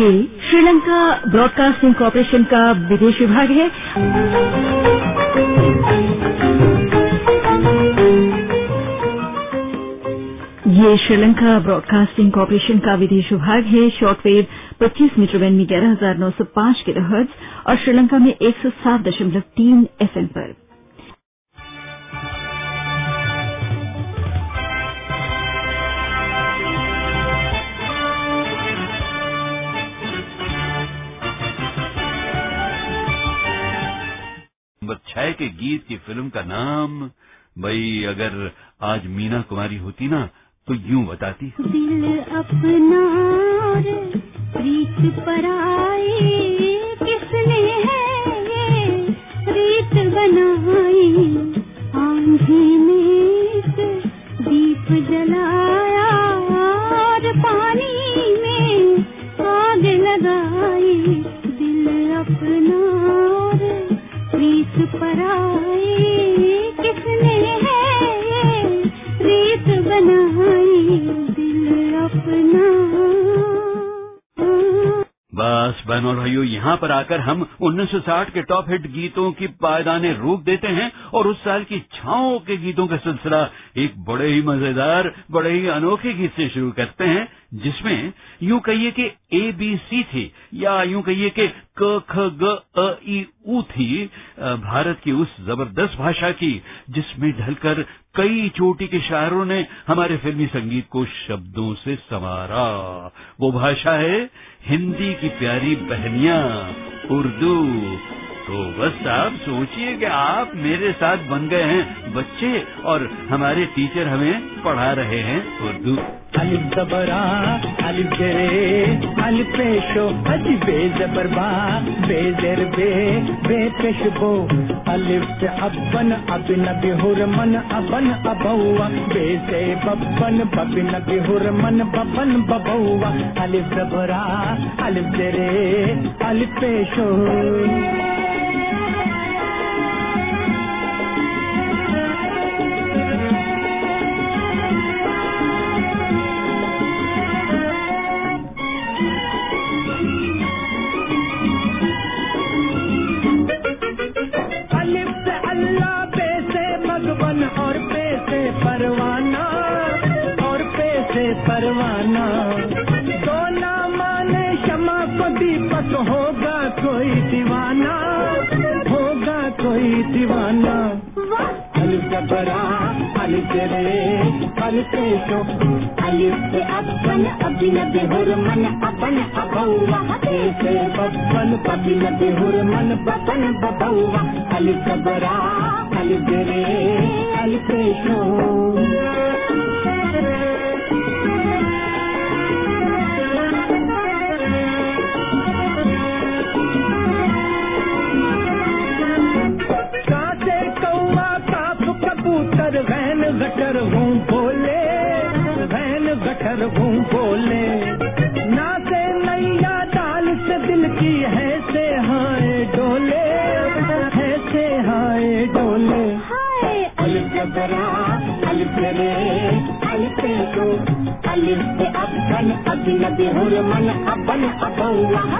ये Sri Lanka broadcasting corporation का विदेश विभाग है। ये श्रीलंका ब्रॉडकास्टिंग कॉरपोरेशन का विदेश विभाग है। शॉर्टवेव 25 मीटर बैंड में ग्यारह हज़ार नौ सौ पाँच किलोहर्ट्ज और श्रीलंका में एक सौ सात दशमलव तीन एफएम पर। के गीत की फ़िल्म का नाम, भाई, अगर आज मीना कुमारी होती ना तो यूँ बताती दिल अपना प्रीत पराई पर आकर हम 1960 के टॉप हिट गीतों की पायदाने रोक देते हैं और उस साल की छाओं के गीतों का सिलसिला एक बड़े ही मज़ेदार, बड़े ही अनोखे गीत से शुरू करते हैं, जिसमें यूँ कहिए कि ए बी सी थी, या यूँ कहिए कि क, ख, ग, अ ई उ थी भारत की उस ज़बरदस्त भाषा की, जिसमें ढलकर कई चोटी के शायरों ने हमारे फिल्मी संगीत को शब्दों से संवारा। वो भाषा है हिंदी की प्यारी बहनिया, उर्दू। तो बस आप सोचिए कि आप मेरे साथ बन गए हैं, बच्चे, और हमारे टीचर हमें पढ़ा रहे हैं उर्दू। अलिफ जबरा, अलिफ जरे, अलिफ पेशो अजी बे जबर बा जर बे बे पेश बो। अलिफ से अबन अबिन बिहुर मन अबन अबौआ बे से बबन बबिन बिहुर मन बबन बबौआ अलिफ जबरा, अलिफ जरे, अलिफ पेशो। दीपक होगा कोई दीवाना, होगा कोई दीवाना। अलिफ जबरा अलिफ रे अलिफ पेशो अलिफ से अबन अबिन बिहुर मन अबन अबौआ से बबन बबिन बिहुर मन बबन बबौआ अलिफ जबरा अलिफ रे अलिफ पेशो गटर हूँ बोले वैन गटर हूँ बोले ना से नैया डाल से दिल की है से हाय डोले, है से हाय डोले। अलिफ जबरा अलिफ रे, अलिफ अलिफ अबन अबिन बिहुर मन अबन से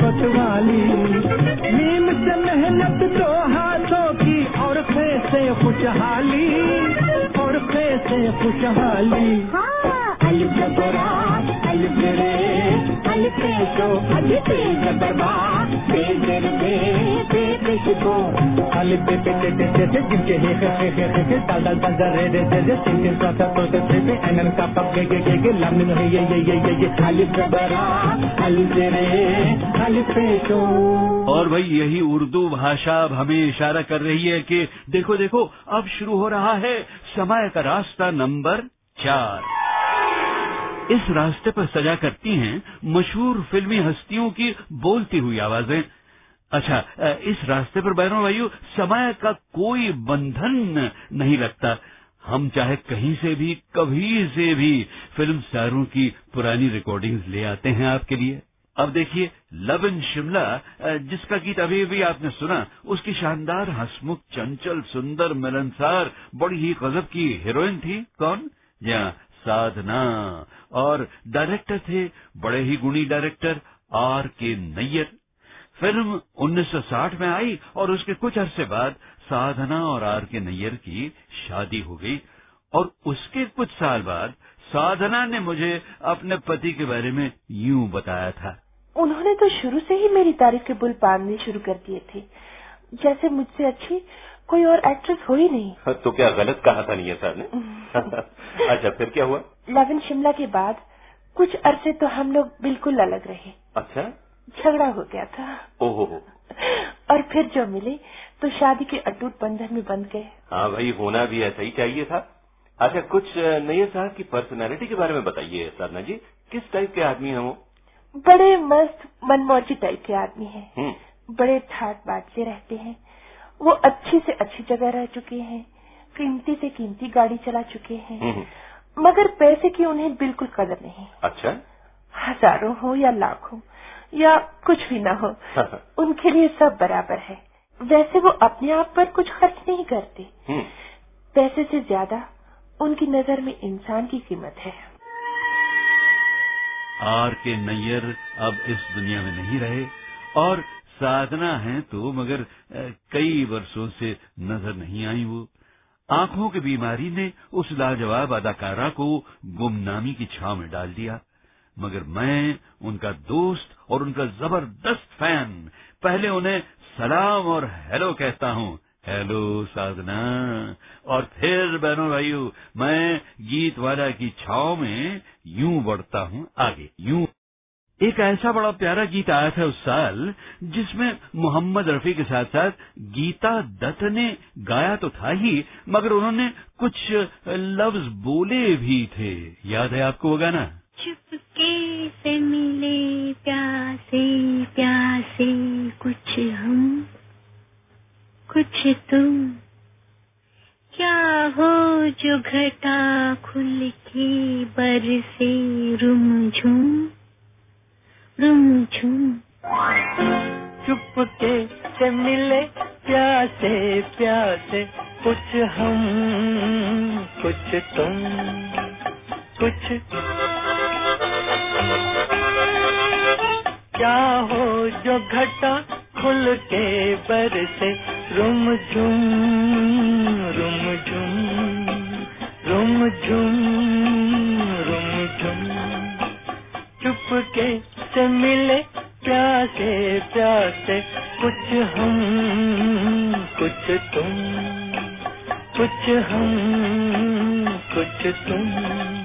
कोतवाली। नीम से मेहनत दो हाथों की, और फे खुशहाली। और फे खुशहाली। हाँ अलग अलिफ रे हे हे हे हे हे रे रे रे रे सिंह साथा तो से पे एनन का पप गे गे गे गे लम लम हे ये ये ये ये ये अलिफ जबरा अलिफ रे अलिफ पेशो और भाई यही उर्दू भाषा अब हमें इशारा कर रही है कि देखो देखो अब शुरू हो रहा है समय का रास्ता नंबर चार। इस रास्ते पर सजा करती हैं मशहूर फिल्मी हस्तियों की बोलती हुई आवाज़ें। अच्छा इस रास्ते पर बहनों भाइयों, समय का कोई बंधन नहीं लगता हम चाहे कहीं से भी, कभी से भी फ़िल्म स्टारों की पुरानी रिकॉर्डिंग्स ले आते हैं आपके लिए। अब देखिए, लव इन शिमला जिसका गीत अभी अभी आपने सुना, उसकी शानदार, हसमुख, चंचल, सुंदर, मिलनसार, बड़ी ही गजब की हीरोइन थी कौन? या साधना। और डायरेक्टर थे, बड़े ही गुणी डायरेक्टर आर के नैयर। फ़िल्म 1960 में आई और उसके कुछ अरसे बाद साधना और आर के नैयर की शादी हो गई। और उसके कुछ साल बाद साधना ने मुझे अपने पति के बारे में यूँ बताया था। उन्होंने तो शुरू से ही मेरी तारीफ़ के बुल बांधने शुरू कर दिए थे। जैसे मुझसे अच्छी कोई और एक्ट्रेस हो ही नहीं। तो क्या गलत कहा था नियर सर ने? अच्छा फिर क्या हुआ? लवन शिमला के बाद कुछ अरसे तो हम लोग बिल्कुल अलग रहे। अच्छा? झगड़ा हो गया था। ओहो। और फिर जो मिले तो शादी के अटूट बंधन में बंध गए। हाँ भाई होना भी ऐसा ही चाहिए था। अच्छा कुछ नैयर साहब की पर्सनालिटी के बारे में बताइए सरना जी। किस टाइप के आदमी हैं वो? बड़े मस्त मनमौजी टाइप के आदमी हैं। हम्म। बड़े ठाट बाट से रहते हैं। वो अच्छी से अच्छी जगह रह चुके हैं कीमती से कीमती गाड़ी चला चुके हैं हम्म, मगर पैसे की उन्हें बिल्कुल कदर नहीं। अच्छा। हज़ारों हो या लाखों या कुछ भी न हो। उनके लिए सब बराबर है। वैसे वो अपने आप पर कुछ खर्च नहीं करते। हम्म। पैसे से ज़्यादा उनकी नज़र में इंसान की कीमत है। आर के नैयर अब इस दुनिया में नहीं रहे और साधना है तो मगर कई वर्षों से नज़र नहीं आई वो। आँखों की बीमारी ने उस लाजवाब अदाकारा को गुमनामी की छाव में डाल दिया। मगर मैं, उनका दोस्त और उनका ज़बरदस्त फ़ैन, पहले उन्हें सलाम और हेलो कहता हूँ। हेलो साधना। और फिर बहनों भाइयों, मैं गीत वाला की छाव में यूँ बढ़ता हूँ आगे, यूँ। एक ऐसा बड़ा प्यारा गीत आया था उस साल, जिसमें मोहम्मद रफी के साथ साथ गीता दत्त ने गाया तो था ही, मगर उन्होंने कुछ लफ्ज बोले भी थे। याद है आपको वो गाना? चुपके से मिले प्यासे प्यासे कुछ हम, कुछ तुम। क्या हो जो घटा खुल के बरसे रुमझुम चुपके से मिले प्यासे प्यासे कुछ हम, कुछ तुम, कुछ क्या हो जो घटा खुल के बरसे रुम झुम रुम झुम रुम झुम रुम झुम चुपके से मिले प्यासे प्यासे। कुछ हम कुछ तुम कुछ हम कुछ तुम।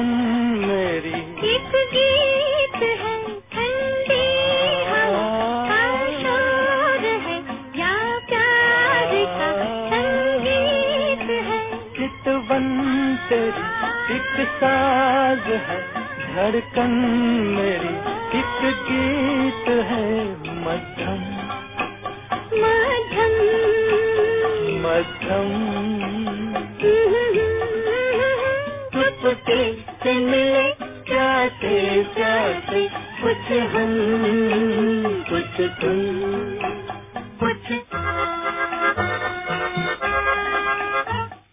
ಸಂಗ कुछ कुछ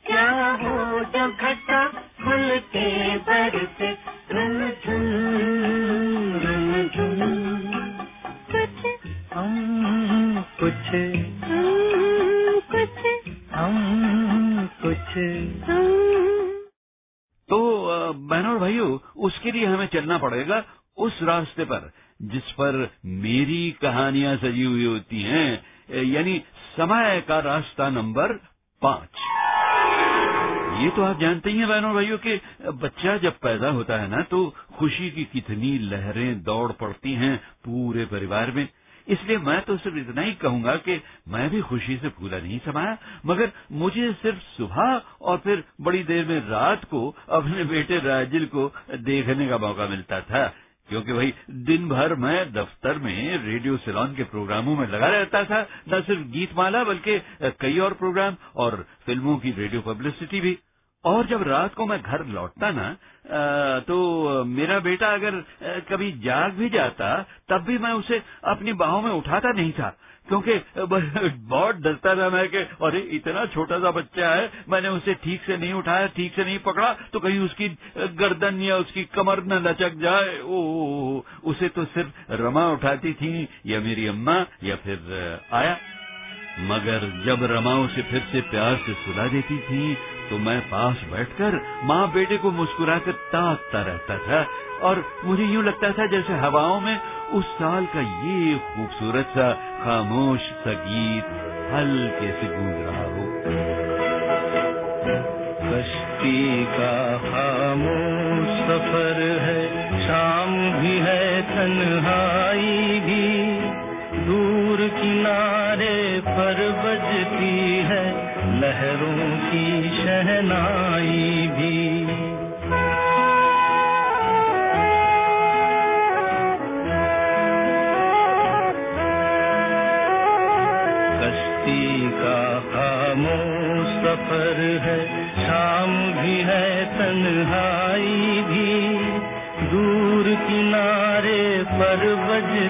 क्या हो जो घटा खुल के बरसे रुन झुन रुन झुन कुछ हम कुछ कुछ हम कुछ तो बहनों और भाइयों, उसके लिए हमें चलना पड़ेगा उस रास्ते पर, जिस पर कहानियाँ सजी हुई होती हैं यानी समय का रास्ता नंबर पाँच। ये तो आप जानते ही हैं बहनों भाइयों कि बच्चा जब पैदा होता है ना तो खुशी की कितनी लहरें दौड़ पड़ती हैं पूरे परिवार में। इसलिए मैं तो सिर्फ़ इतना ही कहूँगा कि मैं भी खुशी से फूला नहीं समाया, मगर मुझे सिर्फ़ सुबह और फिर बड़ी देर में रात को अपने बेटे राजिल को देखने का मौका मिलता था। क्योंकि भाई दिन भर मैं दफ्तर में रेडियो सिलोन के प्रोग्रामों में लगा रहता था। न सिर्फ़ गीतमाला, बल्कि कई और प्रोग्राम और फ़िल्मों की रेडियो पब्लिसिटी भी। और जब रात को मैं घर लौटता ना तो मेरा बेटा अगर कभी जाग भी जाता, तब भी मैं उसे अपनी बाहों में उठाता नहीं था। क्योंकि बहुत डरता था मैं कि अरे इतना छोटा सा बच्चा है मैंने उसे ठीक से नहीं उठाया ठीक से नहीं पकड़ा तो कहीं उसकी गर्दन या उसकी कमर न लचक जाए। ओ, उसे तो सिर्फ़ रमा उठाती थी या मेरी अम्मा या फिर आया। मगर जब रमा उसे फिर से प्यार से सुला देती थी तो मैं पास बैठकर माँ बेटे को मुस्कुराकर ताकता रहता था। और मुझे यूँ लगता था जैसे हवाओं में उस साल का ये खूबसूरत सा खामोश सा गीत हल्के से गूंज रहा हो। कश्ती का खामोश सफ़र है, शाम भी है, तन्हाई भी। दूर किनारे पर बजती है, लहरों की शहनाई भी।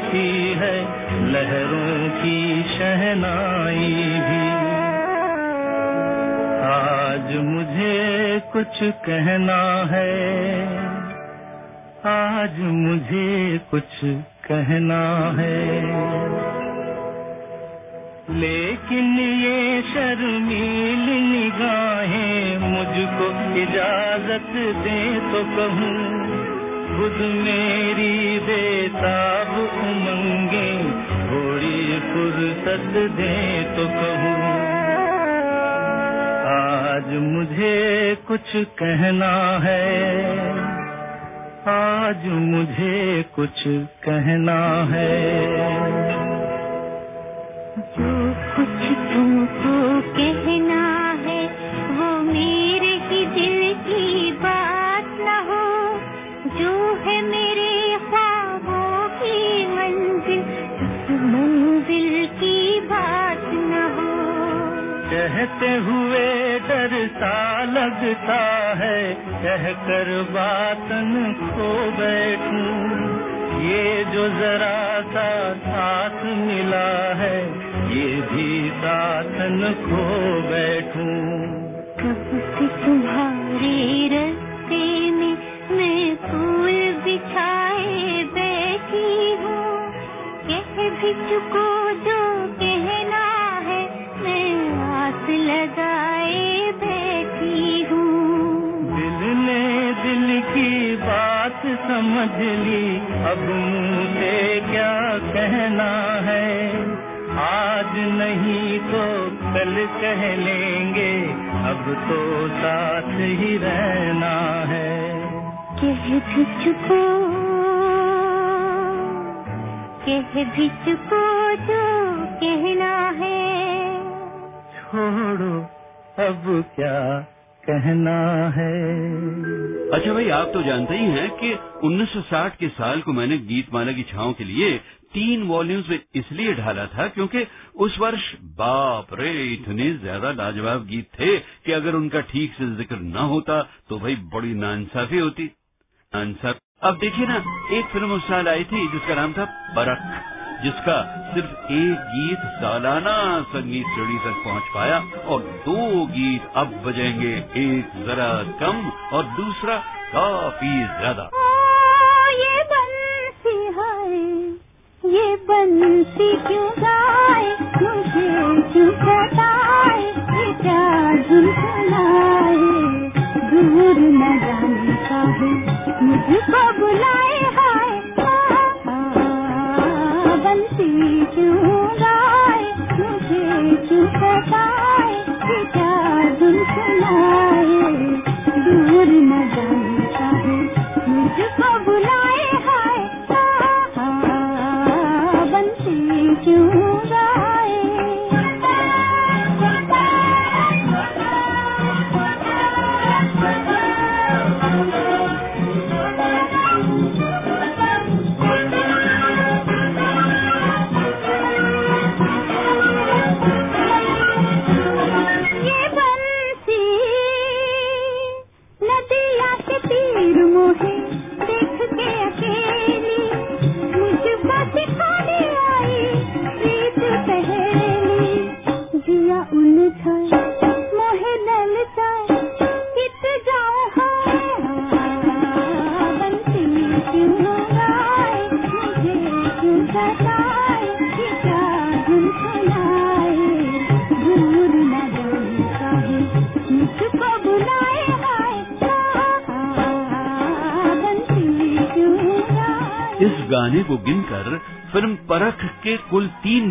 बजती है, लहरों की शहनाई भी। आज मुझे कुछ कहना है, आज मुझे कुछ कहना है। लेकिन ये शर्मीली निगाहें मुझको इजाज़त दे तो कहूँ, खुद मेरी बेताब उमंगे थोड़ी फुर्सत दे तो कहूँ, आज मुझे कुछ कहना है। आज मुझे कुछ कहना है। जो कुछ तुमको कहते हुए डर सा लगता है, कहकर बातन खो बैठूं। ये जो जरा सा साथ मिला है, ये भी साथन खो बैठूं। कब से तुम्हारे रस्ते में मैं फूल बिछाए बैठी हूँ कह भी चुको लगाए बैठी हूँ। दिल ने दिल की बात समझ ली। अब मुझे क्या कहना है? आज नहीं तो कल कह लेंगे। अब तो साथ ही रहना है। कह भी चुको कह भी चुको छोड़ो अब क्या कहना है? अच्छा भाई, आप तो जानते ही हैं कि 1960 के साल को मैंने गीत गीतमाला की छाओं के लिए तीन वॉल्यूम्स में इसलिए ढाला था क्योंकि उस वर्ष बाप रे, इतने ज़्यादा लाजवाब गीत थे कि अगर उनका ठीक से ज़िक्र न होता तो भाई बड़ी नाइंसाफी होती। अब देखिए ना, एक फ़िल्म उस साल आई थी जिसका नाम था परख जिसका सिर्फ़ एक गीत सालाना संगीत श्रेणी तक पहुँच पाया और दो गीत अब बजेंगे, एक जरा कम और दूसरा काफ़ी ज़्यादा। ये बंसी है ये बंसी क्यों गाए मुझे क्यों सताए ये धुन सुनाए दूर न जाने का है, मुझको बुलाए हाय। सताए क्या धुन सुनाए दूर न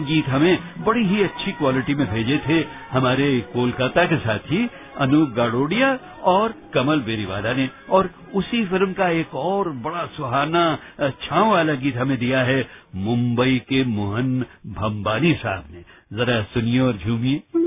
गीत हमें बड़ी ही अच्छी क्वालिटी में भेजे थे। हमारे कोलकाता के साथी अनूप गाडोडिया और कमल बेरीवाला ने। और उसी फ़िल्म का एक और बड़ा सुहाना छाव वाला गीत हमें दिया है, मुंबई के मोहन भंबानी साहब ने। जरा सुनिए और झूमिए।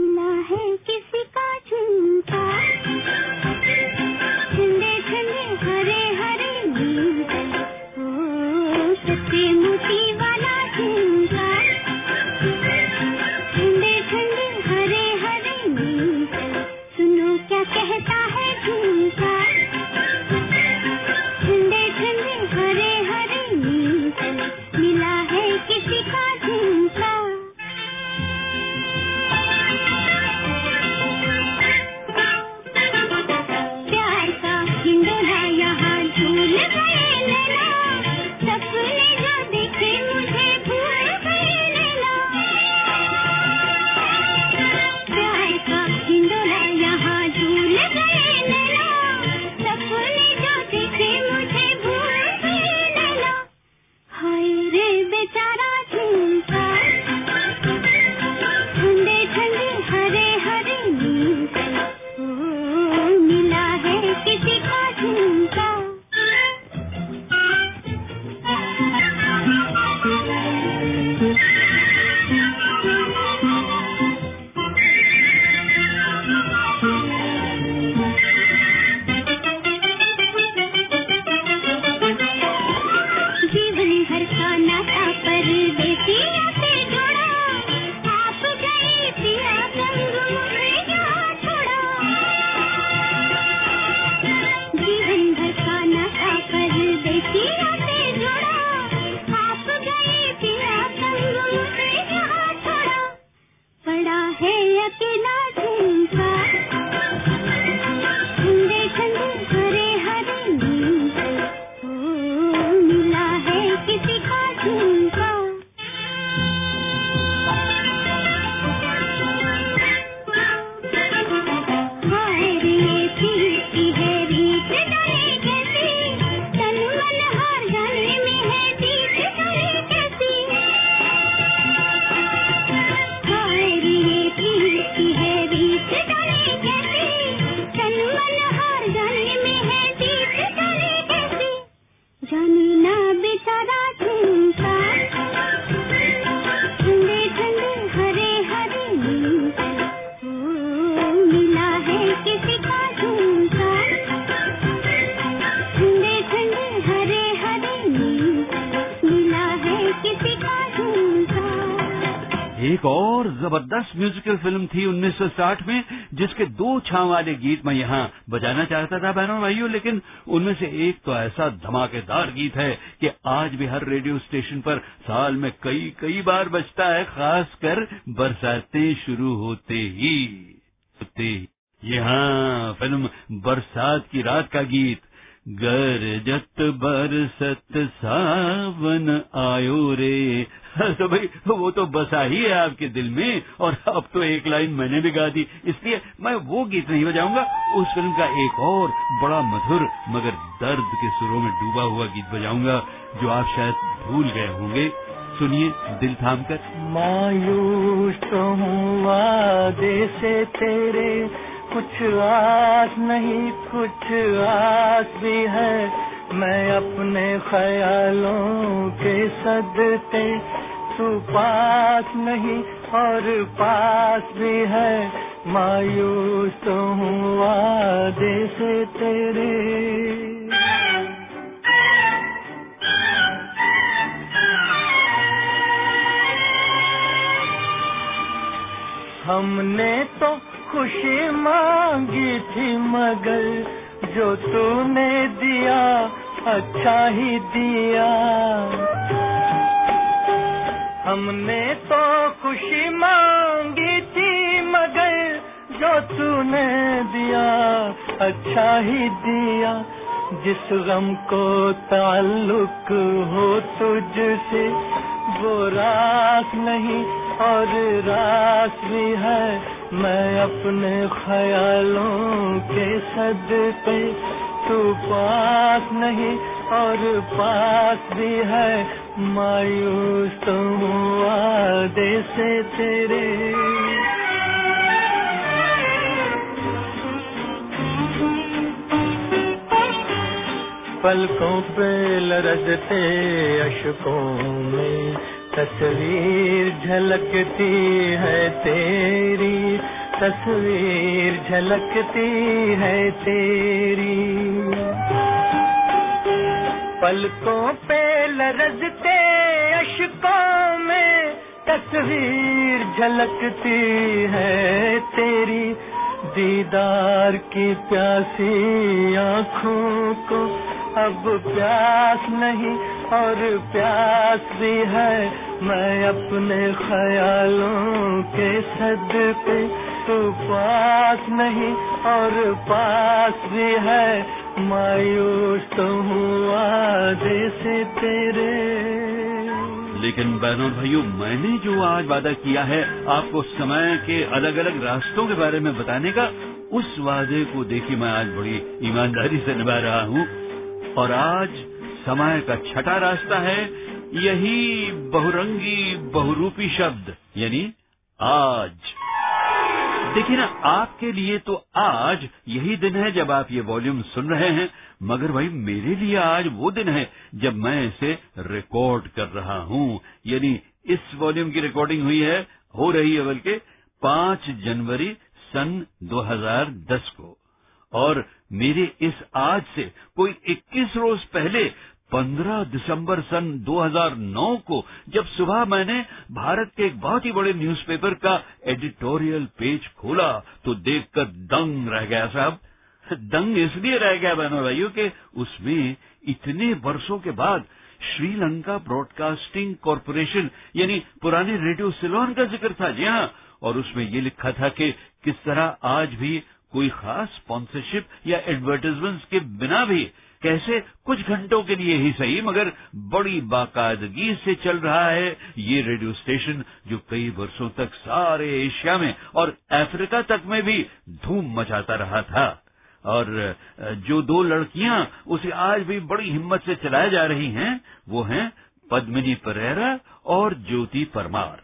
1960 में, जिसके दो छांव वाले गीत मैं यहाँ बजाना चाहता था, बहनों भाइयों, लेकिन उनमें से एक तो ऐसा धमाकेदार गीत है कि आज भी हर रेडियो स्टेशन पर साल में कई कई बार बजता है, खासकर बरसातें शुरू होते ही होते ही। यहाँ फ़िल्म बरसात की रात का गीत। गरजत बरसत सावन आयो रे। तो भाई, वो तो बसा ही है आपके दिल में, और अब तो एक लाइन मैंने भी गा दी। इसलिए मैं वो गीत नहीं बजाऊँगा, उस फ़िल्म का एक और बड़ा मधुर, मगर दर्द के सुरों में डूबा हुआ गीत बजाऊँगा, जो आप शायद भूल गए होंगे। सुनिए, दिल थाम कर। मायूस तो हूँ तेरे कुछ आस नहीं, कुछ आस भी है। मैं अपने ख्यालों के सदते तू पास नहीं, और पास भी है। मायूस तो हूँ वादे से तेरे। हमने तो खुशी मांगी थी मगर जो तूने दिया अच्छा ही दिया। हमने तो खुशी मांगी थी मगर जो तूने दिया अच्छा ही दिया। जिस गम को ताल्लुक हो तुझसे, वो रास नहीं और रास भी है। मैं अपने ख्यालों के सदके तू पास नहीं और पास भी है। मायूस तो वादे से तेरे। पलकों पे लरजते अशकों में तस्वीर झलकती है तेरी, तस्वीर झलकती है तेरी। पलकों पे लरजते अशकों में तस्वीर झलकती है तेरी। दीदार की प्यासी आँखों को अब प्यास नहीं और प्यास भी है, मैं अपने ख्यालों के सदके तू पास नहीं और पास भी है, मायूस तो हुआ से तेरे। लेकिन बहनों भाइयों, मैंने जो आज वादा किया है, आपको समय के अलग अलग रास्तों के बारे में बताने का, उस वादे को देखिए मैं आज बड़ी ईमानदारी से निभा रहा हूँ। और आज समय का छठा रास्ता है, यही बहुरंगी, बहुरूपी शब्द, यानी आज। देखिए ना, आपके लिए तो आज यही दिन है जब आप ये वॉल्यूम सुन रहे हैं, मगर भाई मेरे लिए आज वो दिन है जब मैं इसे रिकॉर्ड कर रहा हूँ। यानी इस वॉल्यूम की रिकॉर्डिंग हुई है, हो रही है बल्कि पाँच जनवरी सन 2010 को। और मेरे इस आज से कोई 21 रोज पहले 15 दिसंबर सन 2009 को, जब सुबह मैंने भारत के एक बहुत ही बड़े न्यूज़पेपर का एडिटोरियल पेज खोला तो देखकर दंग रह गया साहब। दंग इसलिए रह गया बहनों भाइयों के, उसमें इतने वर्षों के बाद श्रीलंका ब्रॉडकास्टिंग कॉरपोरेशन, यानी पुराने रेडियो सिलोन का ज़िक्र था, जी हाँ और उसमें ये लिखा था कि किस तरह आज भी कोई खास स्पॉन्सरशिप या एडवर्टाइजमेंट्स के बिना भी कैसे कुछ घंटों के लिए ही सही, मगर बड़ी बाकायदगी से चल रहा है ये रेडियो स्टेशन जो कई वर्षों तक सारे एशिया में और अफ्रीका तक में भी धूम मचाता रहा था। और, जो दो लड़कियाँ उसे आज भी बड़ी हिम्मत से चलाए जा रही हैं, वो हैं पद्मिनी परेरा और ज्योति परमार।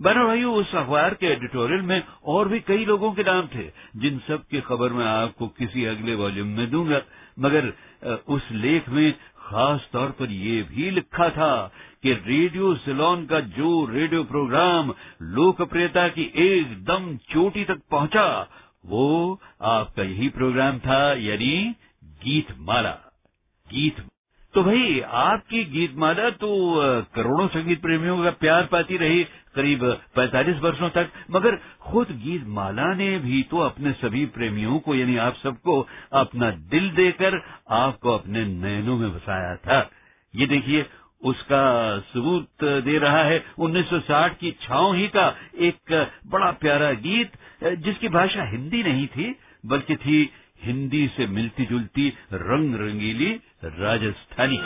बहनों भाइयों, उस अखबार के एडिटोरियल में और भी कई लोगों के नाम थे, जिन सब की खबर मैं आपको किसी अगले वॉल्यूम में दूँगा। मगर उस लेख में खास तौर पर यह भी लिखा था कि रेडियो सिलोन का जो रेडियो प्रोग्राम लोकप्रियता की एकदम चोटी तक पहुँचा, वो आपका यही प्रोग्राम था यानी गीत माला गीत तो भाई, आपकी गीतमाला तो करोड़ों संगीत प्रेमियों का प्यार पाती रही करीब 45 वर्षों तक। मगर खुद गीत माला ने भी तो अपने सभी प्रेमियों को, यानी आप सबको, अपना दिल देकर आपको अपने नयनों में बसाया था। ये देखिए, उसका सबूत दे रहा है 1960 की छाओ ही का एक बड़ा प्यारा गीत, जिसकी भाषा हिंदी नहीं थी, बल्कि थी हिंदी से मिलती जुलती रंग रंगीली राजस्थानी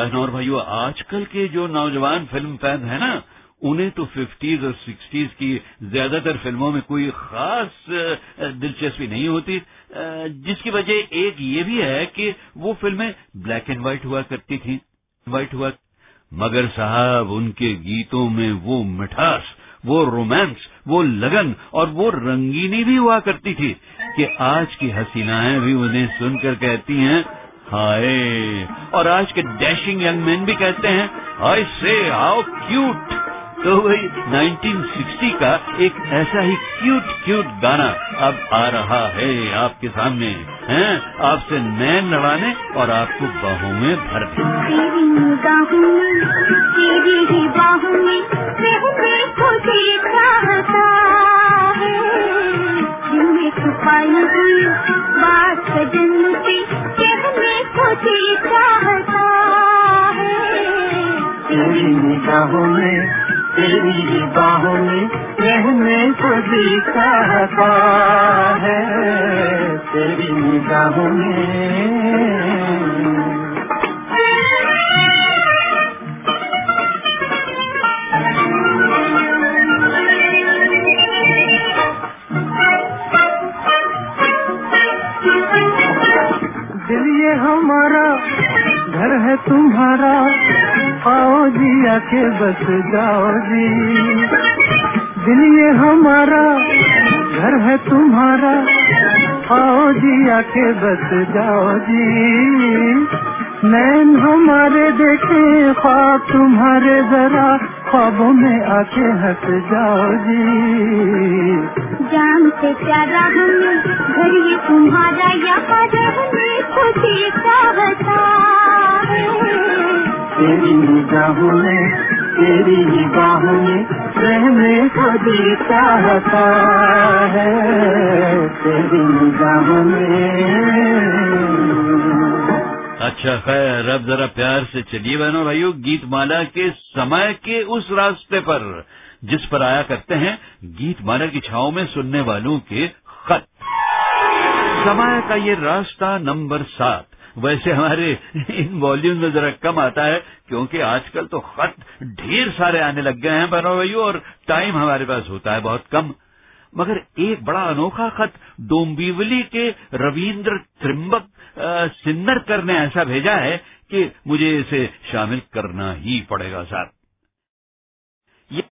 बहनों और भाइयों, आजकल के जो नौजवान फ़िल्म फ़ैन है ना, उन्हें तो फिफ्टीज और सिक्सटीज की ज़्यादातर फ़िल्मों में कोई खास दिलचस्पी नहीं होती। जिसकी वजह एक ये भी है कि वो फ़िल्में ब्लैक एंड व्हाइट हुआ करती थी। व्हाइट हुआ। मगर साहब, उनके गीतों में वो मिठास, वो रोमांस, वो लगन और वो रंगीनी भी हुआ करती थी कि आज की हसीनाएँ भी उन्हें सुनकर कहती हैं हाय। और आज के डैशिंग यंग मैन भी कहते हैं हाय से, हाउ क्यूट! तो वही 1960 का एक ऐसा ही क्यूट क्यूट गाना अब आ रहा है आपके सामने, हैं? आपसे नैन लड़ाने और आपको बाहों में भर देने। तेरी निगाहों चाहता है। तेरी निगाहों में में रहने है तेरी निगाहों में आके बस जाओ जी। दिल ये हमारा, घर है तुम्हारा। आओ जी, आके बस जाओ जी। नैन हमारे देखे, ख्वाब तुम्हारे जरा। ख्वाबों में आके हंस जाओ जी। जान से प्यारा हमें घर ये तुम्हारा यहाँ खुशी चाहता है। तेरी निगाहों में, तेरी निगाहों में रहने को चाहता है। तेरी निगाहों में। अच्छा खैर, अब जरा प्यार से चलिए बहनों भाइयों गीत माला के समय के उस रास्ते पर, जिस पर आया करते हैं गीत माला की छाओं में सुनने वालों के खत। समय का ये रास्ता नंबर सात। वैसे हमारे इन वॉल्यूम में जरा कम आता है, क्योंकि आजकल तो खत ढेर सारे आने लग गए हैं बनो भाई और टाइम हमारे पास होता है बहुत कम। मगर एक बड़ा अनोखा खत डोम्बिवली के रविन्द्र त्रिम्बक सिन्नरकर ने ऐसा भेजा है कि मुझे इसे शामिल करना ही पड़ेगा, साहब।